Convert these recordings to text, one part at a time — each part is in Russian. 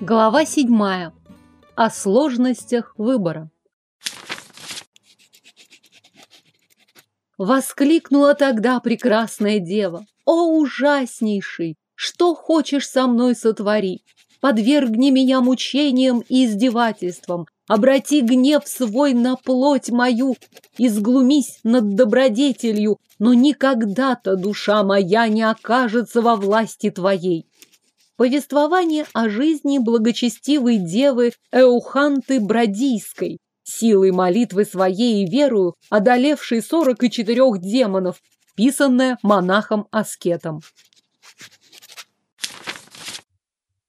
Глава седьмая. О сложностях выбора. Воскликнула тогда прекрасная дева. О, ужаснейший! Что хочешь со мной сотвори? Подвергни меня мучениям и издевательствам, обрати гнев свой на плоть мою, изглумись над добродетелью, но никогда-то душа моя не окажется во власти твоей. Повествование о жизни благочестивой девы Эуханты Бродийской, силой молитвы своей и верою, одолевшей сорок и четырех демонов, писанное монахом-аскетом.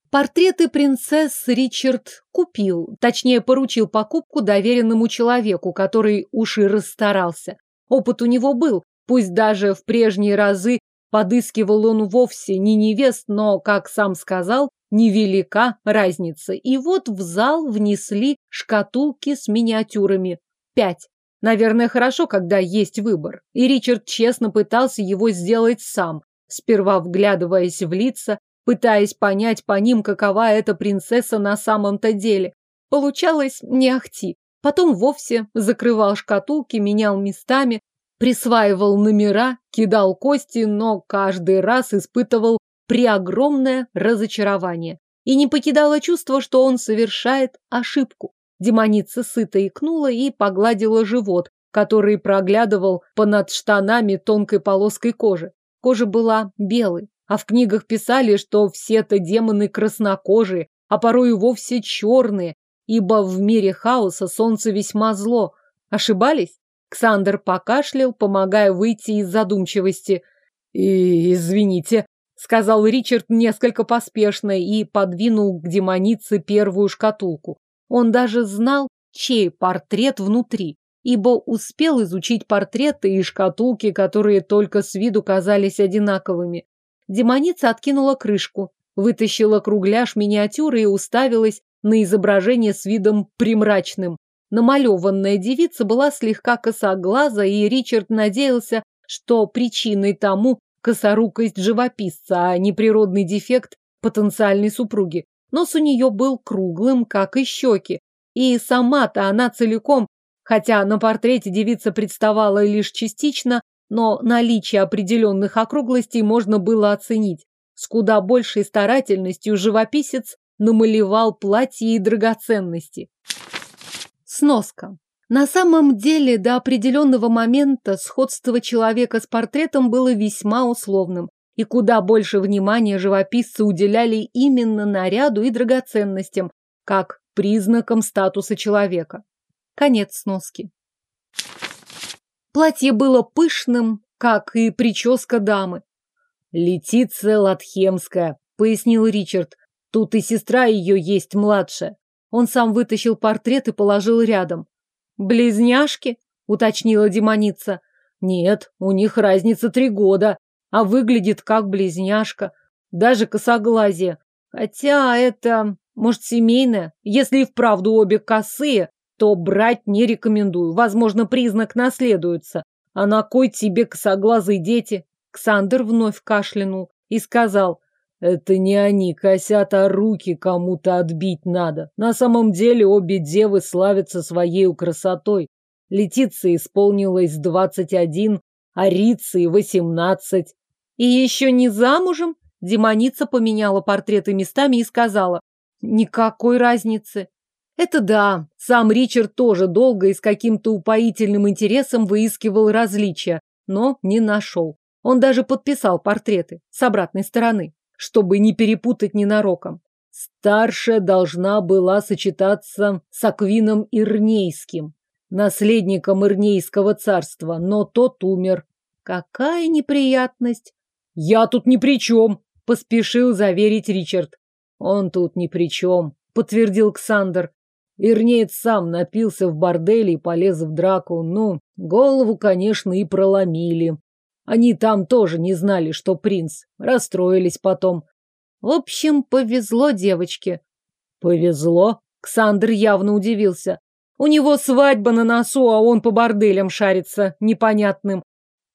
Портреты принцесс Ричард купил, точнее поручил покупку доверенному человеку, который уж и расстарался. Опыт у него был, пусть даже в прежние разы Подыскивал он вовсе не невест, но, как сам сказал, невелика разница. И вот в зал внесли шкатулки с миниатюрами. Пять. Наверное, хорошо, когда есть выбор. И Ричард честно пытался его сделать сам, сперва вглядываясь в лица, пытаясь понять по ним, какова эта принцесса на самом-то деле. Получалось не ахти. Потом вовсе закрывал шкатулки, менял местами, присваивал номера, кидал кости, но каждый раз испытывал преогромное разочарование. И не покидало чувство, что он совершает ошибку. Демоница сыто икнула и погладила живот, который проглядывал понад штанами тонкой полоской кожи. Кожа была белой, а в книгах писали, что все-то демоны краснокожие, а порой и вовсе черные, ибо в мире хаоса солнце весьма зло. Ошибались? Ксандер покашлял, помогая выйти из задумчивости. «И, извините», — сказал Ричард несколько поспешно и подвинул к демонице первую шкатулку. Он даже знал, чей портрет внутри, ибо успел изучить портреты и шкатулки, которые только с виду казались одинаковыми. Демоница откинула крышку, вытащила кругляш миниатюры и уставилась на изображение с видом примрачным. Намалеванная девица была слегка косоглаза, и Ричард надеялся, что причиной тому косорукость живописца, а не природный дефект потенциальной супруги. Нос у нее был круглым, как и щеки, и сама-то она целиком, хотя на портрете девица представала лишь частично, но наличие определенных округлостей можно было оценить. С куда большей старательностью живописец намалевал платье и драгоценности. Сноска. На самом деле, до определенного момента сходство человека с портретом было весьма условным, и куда больше внимания живописцы уделяли именно наряду и драгоценностям, как признакам статуса человека. Конец сноски. Платье было пышным, как и прическа дамы. «Летиция Латхемская», — пояснил Ричард. «Тут и сестра ее есть младшая. Он сам вытащил портрет и положил рядом. «Близняшки?» — уточнила демоница. «Нет, у них разница три года, а выглядит как близняшка. Даже косоглазие. Хотя это, может, семейное. Если и вправду обе косые, то брать не рекомендую. Возможно, признак наследуется. А на кой тебе косоглазые дети?» Ксандр вновь кашлянул и сказал, это не они косят, а руки кому-то отбить надо. На самом деле обе девы славятся своей красотой. Летице исполнилось двадцать один, а Рице восемнадцать. И еще не замужем? Демоница поменяла портреты местами и сказала. Никакой разницы. Это да, сам Ричард тоже долго и с каким-то упоительным интересом выискивал различия, но не нашел. Он даже подписал портреты с обратной стороны чтобы не перепутать ненароком. Старшая должна была сочетаться с Аквином Ирнейским, наследником Ирнейского царства, но тот умер. Какая неприятность! Я тут ни при чем, поспешил заверить Ричард. Он тут ни при чем, подтвердил Ксандр. Ирнеец сам напился в борделе и полез в драку. Ну, голову, конечно, и проломили. Они там тоже не знали, что принц. Расстроились потом. В общем, повезло девочке. Повезло? Ксандр явно удивился. У него свадьба на носу, а он по борделям шарится, непонятным.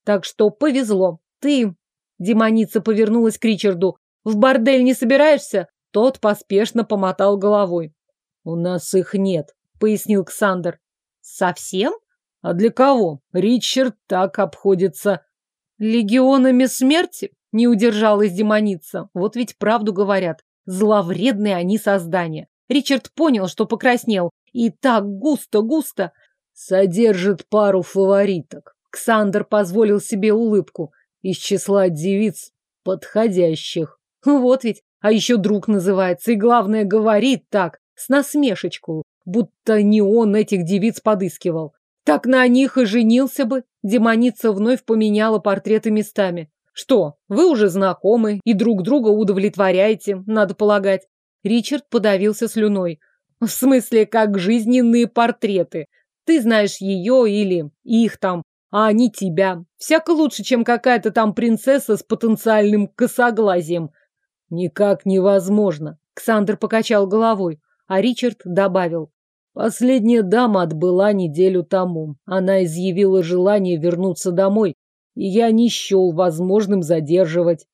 Так что повезло. Ты, демоница повернулась к Ричарду, в бордель не собираешься? Тот поспешно помотал головой. «У нас их нет», — пояснил Ксандр. «Совсем?» «А для кого? Ричард так обходится». «Легионами смерти?» — не удержалась демоница. Вот ведь правду говорят. Зловредные они создания. Ричард понял, что покраснел. И так густо-густо. Содержит пару фавориток. Ксандр позволил себе улыбку. Из числа девиц подходящих. Вот ведь. А еще друг называется. И главное, говорит так, с насмешечку, будто не он этих девиц подыскивал. Так на них и женился бы. Демоница вновь поменяла портреты местами. Что, вы уже знакомы и друг друга удовлетворяете, надо полагать. Ричард подавился слюной. В смысле, как жизненные портреты. Ты знаешь ее или их там, а они тебя. Всяко лучше, чем какая-то там принцесса с потенциальным косоглазием. Никак невозможно. Ксандр покачал головой, а Ричард добавил. Последняя дама отбыла неделю тому. Она изъявила желание вернуться домой, и я не счел возможным задерживать.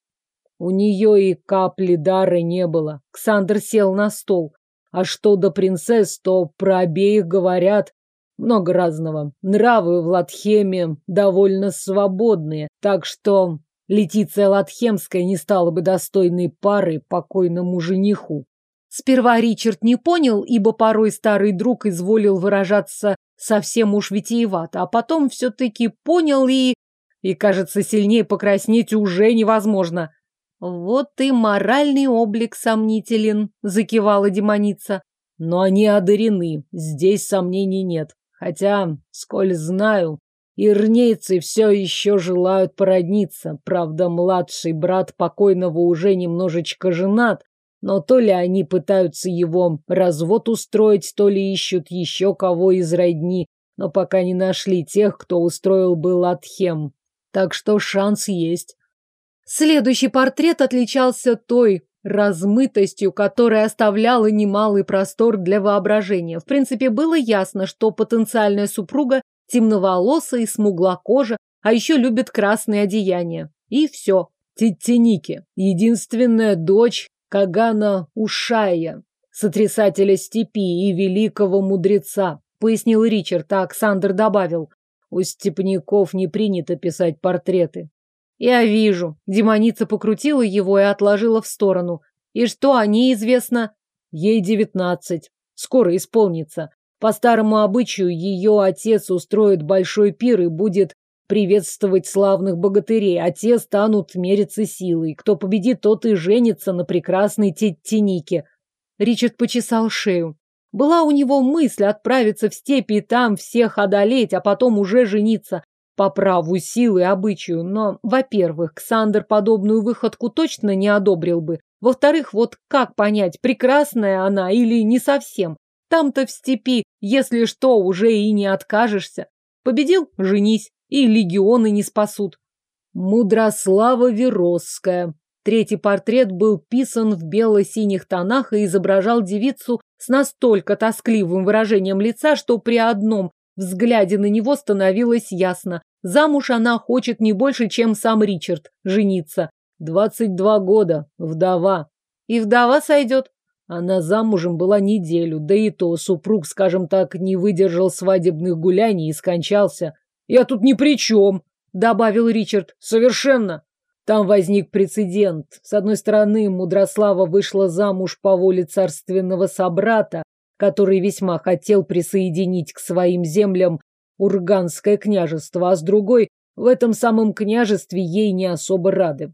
У нее и капли дара не было. Ксандр сел на стол. А что до принцесс, то про обеих говорят много разного. Нравы в Латхеме довольно свободные, так что Летиция Латхемская не стала бы достойной парой покойному жениху. Сперва Ричард не понял, ибо порой старый друг изволил выражаться совсем уж витиевато, а потом все-таки понял и... И, кажется, сильнее покраснеть уже невозможно. Вот и моральный облик сомнителен, закивала демоница. Но они одарены, здесь сомнений нет. Хотя, сколь знаю, ирнейцы все еще желают породниться. Правда, младший брат покойного уже немножечко женат, но то ли они пытаются его развод устроить, то ли ищут еще кого из родни, но пока не нашли тех, кто устроил бы Латхем. Так что шанс есть. Следующий портрет отличался той размытостью, которая оставляла немалый простор для воображения. В принципе, было ясно, что потенциальная супруга темноволосая и смуглокожа, а еще любит красные одеяния. И все. Титтиники, единственная дочь Кагана Ушая, сотрясателя степи и великого мудреца, пояснил Ричард, а Александр добавил. У степняков не принято писать портреты. Я вижу. Демоница покрутила его и отложила в сторону. И что о ней известно? Ей девятнадцать. Скоро исполнится. По старому обычаю ее отец устроит большой пир и будет приветствовать славных богатырей, а те станут мериться силой. Кто победит, тот и женится на прекрасной Теттинике. Ричард почесал шею. Была у него мысль отправиться в степи и там всех одолеть, а потом уже жениться по праву силы и обычаю. Но, во-первых, Ксандр подобную выходку точно не одобрил бы. Во-вторых, вот как понять, прекрасная она или не совсем? Там-то в степи, если что, уже и не откажешься. Победил – женись, и легионы не спасут. Мудрослава Веросская, Третий портрет был писан в бело-синих тонах и изображал девицу с настолько тоскливым выражением лица, что при одном взгляде на него становилось ясно. Замуж она хочет не больше, чем сам Ричард, жениться. Двадцать два года, вдова. И вдова сойдет. Она замужем была неделю, да и то супруг, скажем так, не выдержал свадебных гуляний и скончался. «Я тут ни при чем», — добавил Ричард. «Совершенно. Там возник прецедент. С одной стороны, Мудрослава вышла замуж по воле царственного собрата, который весьма хотел присоединить к своим землям Урганское княжество, а с другой, в этом самом княжестве ей не особо рады.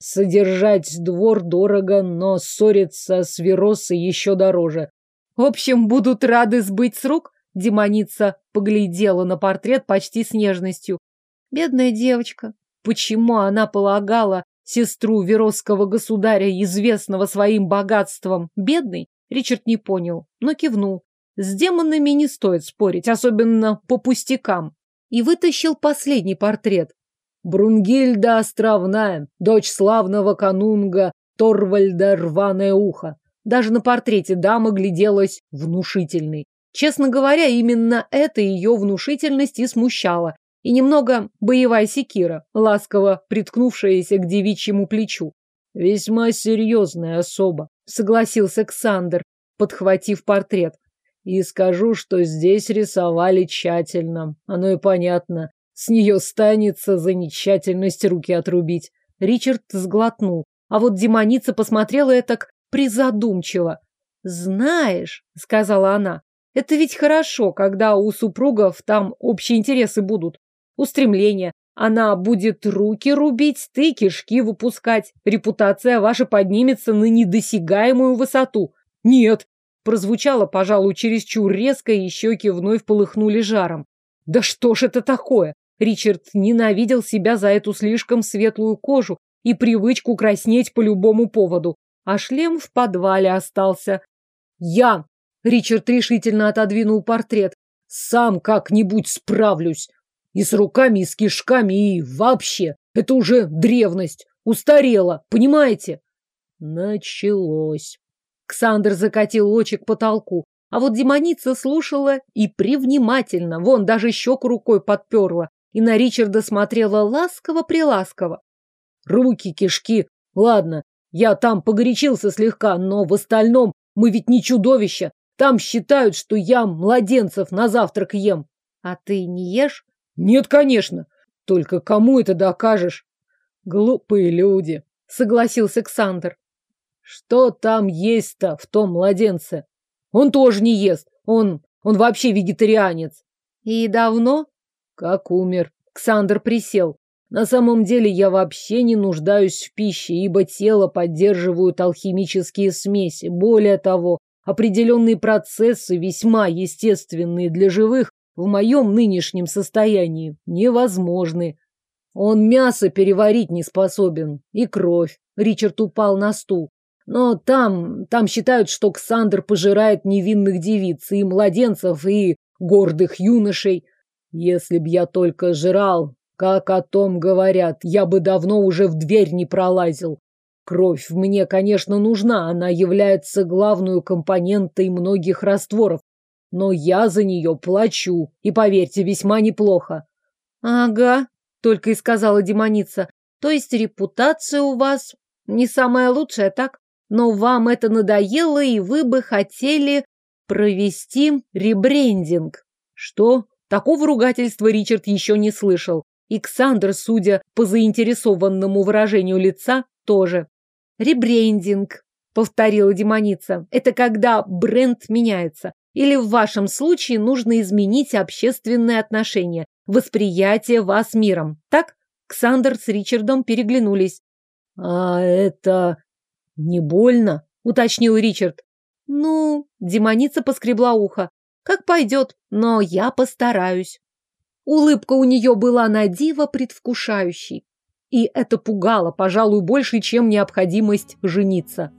Содержать двор дорого, но ссориться с Веросой еще дороже. В общем, будут рады сбыть с рук? Демоница поглядела на портрет почти с нежностью. Бедная девочка, Почему она полагала сестру Веросского государя, известного своим богатством, бедной, Ричард не понял, но кивнул. С демонами не стоит спорить, особенно по пустякам. И вытащил последний портрет. Брунгильда Островная, дочь славного канунга Торвальда Рваное Ухо. Даже на портрете дама гляделась внушительной. Честно говоря, именно эта ее внушительность и смущала, и немного боевая секира, ласково приткнувшаяся к девичьему плечу. Весьма серьезная особа, согласился Ксандр, подхватив портрет. И скажу, что здесь рисовали тщательно. Оно и понятно. С нее станется за нетщательность руки отрубить. Ричард сглотнул, а вот демоница посмотрела это призадумчиво. «Знаешь», — сказала она, — «это ведь хорошо, когда у супругов там общие интересы будут, устремления. Она будет руки рубить, ты кишки выпускать. Репутация ваша поднимется на недосягаемую высоту. Нет, прозвучало, пожалуй, чересчур резко, и щеки вновь полыхнули жаром. Да что ж это такое? Ричард ненавидел себя за эту слишком светлую кожу и привычку краснеть по любому поводу. А шлем в подвале остался. Я! Ричард решительно отодвинул портрет. Сам как-нибудь справлюсь. И с руками, и с кишками, и вообще. Это уже древность. Устарела, понимаете? Началось. Ксандр закатил очи к потолку. А вот демоница слушала и привнимательно, вон даже щеку рукой подперла, и на Ричарда смотрела ласково-приласково. Руки, кишки. Ладно, я там погорячился слегка, но в остальном мы ведь не чудовища. Там считают, что я младенцев на завтрак ем. А ты не ешь? Нет, конечно. Только кому это докажешь? Глупые люди, согласился Ксандр. Что там есть-то в том младенце? Он тоже не ест. Он, он вообще вегетарианец. И давно? Как умер. Ксандр присел. На самом деле я вообще не нуждаюсь в пище, ибо тело поддерживают алхимические смеси. Более того, определенные процессы, весьма естественные для живых, в моем нынешнем состоянии невозможны. Он мясо переварить не способен. И кровь. Ричард упал на стул. Но там, там считают, что Ксандр пожирает невинных девиц и младенцев, и гордых юношей. Если б я только жрал, как о том говорят, я бы давно уже в дверь не пролазил. Кровь мне, конечно, нужна, она является главной компонентой многих растворов, но я за нее плачу, и, поверьте, весьма неплохо. Ага, только и сказала демоница. То есть репутация у вас не самая лучшая, так? Но вам это надоело, и вы бы хотели провести ребрендинг. Что? Такого ругательства Ричард еще не слышал. Иксандр, судя по заинтересованному выражению лица, тоже. Ребрендинг, повторила демоница. Это когда бренд меняется. Или в вашем случае нужно изменить общественные отношения, восприятие вас миром. Так? Ксандр с Ричардом переглянулись. А это не больно? уточнил Ричард. Ну, демоница поскребла ухо. Как пойдет, но я постараюсь. Улыбка у нее была на диво предвкушающей. И это пугало, пожалуй, больше, чем необходимость жениться.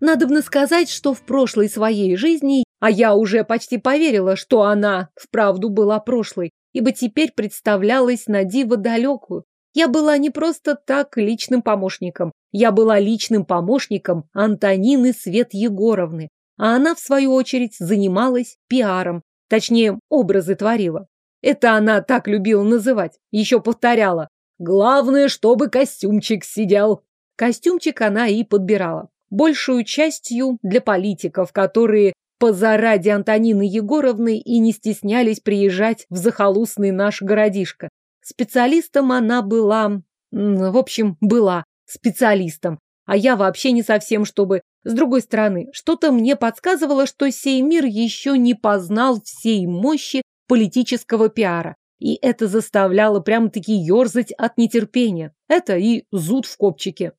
Надобно сказать, что в прошлой своей жизни, а я уже почти поверила, что она вправду была прошлой, ибо теперь представлялась на диво далекую. Я была не просто так личным помощником, я была личным помощником Антонины Свет Егоровны, а она, в свою очередь, занималась пиаром, точнее, образы творила. Это она так любила называть, еще повторяла. Главное, чтобы костюмчик сидел. Костюмчик она и подбирала большую частью для политиков, которые позаради Антонины Егоровны и не стеснялись приезжать в захолустный наш городишко. Специалистом она была... В общем, была специалистом. А я вообще не совсем, чтобы... С другой стороны, что-то мне подсказывало, что сей мир еще не познал всей мощи политического пиара. И это заставляло прям-таки ерзать от нетерпения. Это и зуд в копчике.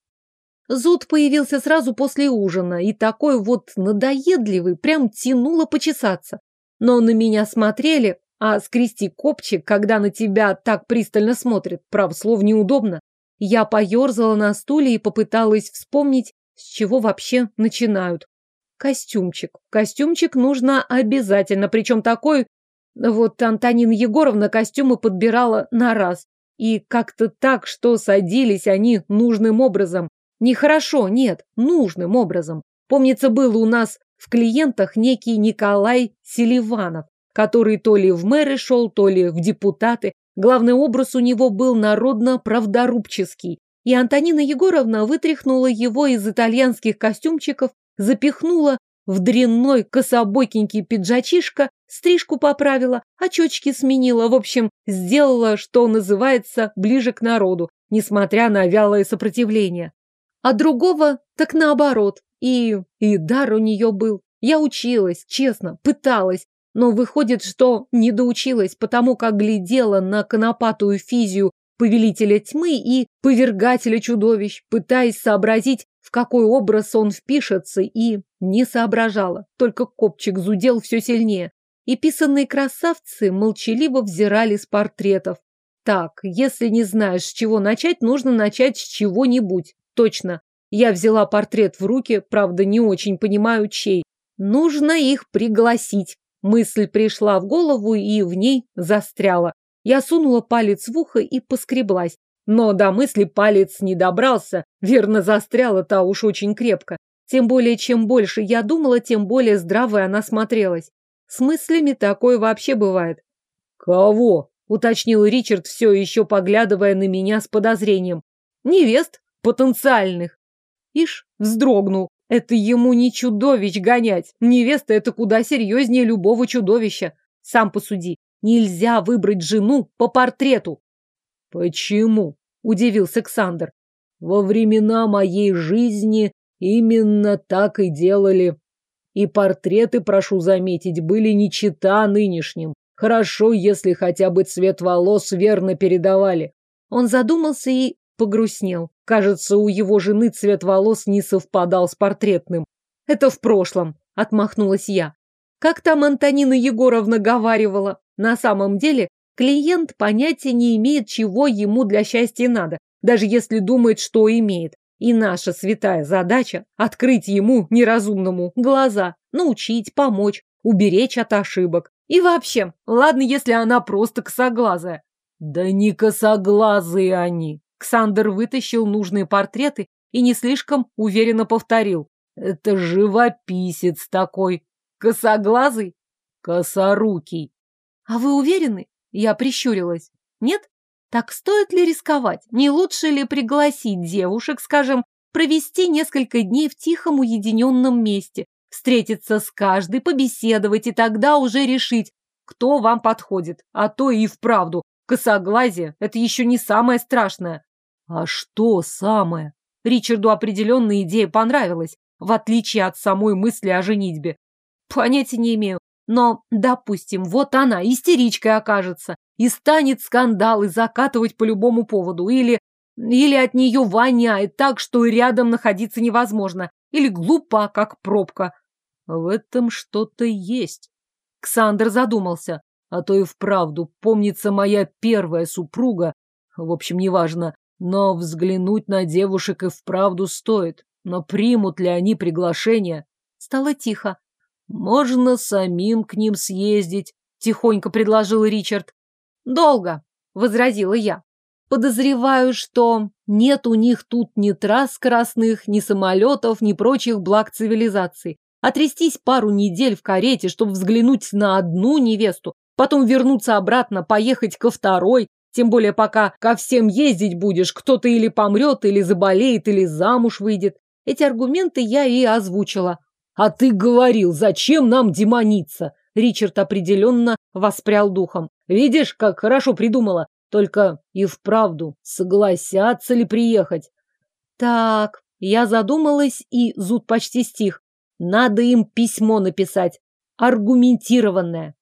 Зуд появился сразу после ужина, и такой вот надоедливый, прям тянуло почесаться. Но на меня смотрели, а скрести копчик, когда на тебя так пристально смотрят, прав слов неудобно. Я поерзала на стуле и попыталась вспомнить, с чего вообще начинают. Костюмчик. Костюмчик нужно обязательно, причем такой... Вот Антонина Егоровна костюмы подбирала на раз. И как-то так, что садились они нужным образом. Нехорошо, нет, нужным образом. Помнится, был у нас в клиентах некий Николай Селиванов. который то ли в мэры шел, то ли в депутаты. Главный образ у него был народно-правдорубческий. И Антонина Егоровна вытряхнула его из итальянских костюмчиков, запихнула в дрянной кособокенький пиджачишка, стрижку поправила, очечки сменила, в общем, сделала, что называется, ближе к народу, несмотря на вялое сопротивление. А другого так наоборот. И, и дар у нее был. Я училась, честно, пыталась, но выходит, что не доучилась, потому как глядела на конопатую физию повелителя тьмы и повергателя чудовищ, пытаясь сообразить, в какой образ он впишется, и не соображала, только копчик зудел все сильнее. И писанные красавцы молчаливо взирали с портретов. Так, если не знаешь, с чего начать, нужно начать с чего-нибудь. Точно. Я взяла портрет в руки, правда, не очень понимаю, чей. Нужно их пригласить. Мысль пришла в голову и в ней застряла. Я сунула палец в ухо и поскреблась. Но до мысли палец не добрался, верно застряла та уж очень крепко. Тем более, чем больше я думала, тем более здравой она смотрелась. С мыслями такое вообще бывает. «Кого?» — уточнил Ричард, все еще поглядывая на меня с подозрением. «Невест потенциальных». Ишь, вздрогнул. Это ему не чудовищ гонять. Невеста — это куда серьезнее любого чудовища. Сам посуди. Нельзя выбрать жену по портрету. Почему? Удивился Александр. Во времена моей жизни именно так и делали. И портреты, прошу заметить, были не чета нынешним. Хорошо, если хотя бы цвет волос верно передавали. Он задумался и погрустнел. Кажется, у его жены цвет волос не совпадал с портретным. Это в прошлом, отмахнулась я. Как там Антонина Егоровна говаривала? На самом деле, клиент понятия не имеет, чего ему для счастья надо, даже если думает, что имеет. И наша святая задача – открыть ему, неразумному, глаза, научить, помочь, уберечь от ошибок. И вообще, ладно, если она просто косоглазая. Да не косоглазые они, Ксандер вытащил нужные портреты и не слишком уверенно повторил. Это живописец такой. Косоглазый? Косорукий. А вы уверены? Я прищурилась. Нет? Так стоит ли рисковать? Не лучше ли пригласить девушек, скажем, провести несколько дней в тихом уединенном месте, встретиться с каждой, побеседовать и тогда уже решить, кто вам подходит. А то и вправду, косоглазие – это еще не самое страшное. А что самое? Ричарду определенная идея понравилась, в отличие от самой мысли о женитьбе. Понятия не имею. Но, допустим, вот она истеричкой окажется и станет скандалы закатывать по любому поводу. Или, или от нее воняет так, что рядом находиться невозможно. Или глупа, как пробка. В этом что-то есть. Ксандр задумался. А то и вправду, помнится моя первая супруга. В общем, неважно. Но взглянуть на девушек и вправду стоит. Но примут ли они приглашение? Стало тихо. Можно самим к ним съездить, тихонько предложил Ричард. Долго, возразила я. Подозреваю, что нет у них тут ни трасс скоростных, ни самолетов, ни прочих благ цивилизации. Отрестись пару недель в карете, чтобы взглянуть на одну невесту, потом вернуться обратно, поехать ко второй, тем более пока ко всем ездить будешь, кто-то или помрет, или заболеет, или замуж выйдет. Эти аргументы я и озвучила. А ты говорил, зачем нам демониться? Ричард определенно воспрял духом. Видишь, как хорошо придумала. Только и вправду, согласятся ли приехать? Так, я задумалась, и зуд почти стих. Надо им письмо написать. Аргументированное.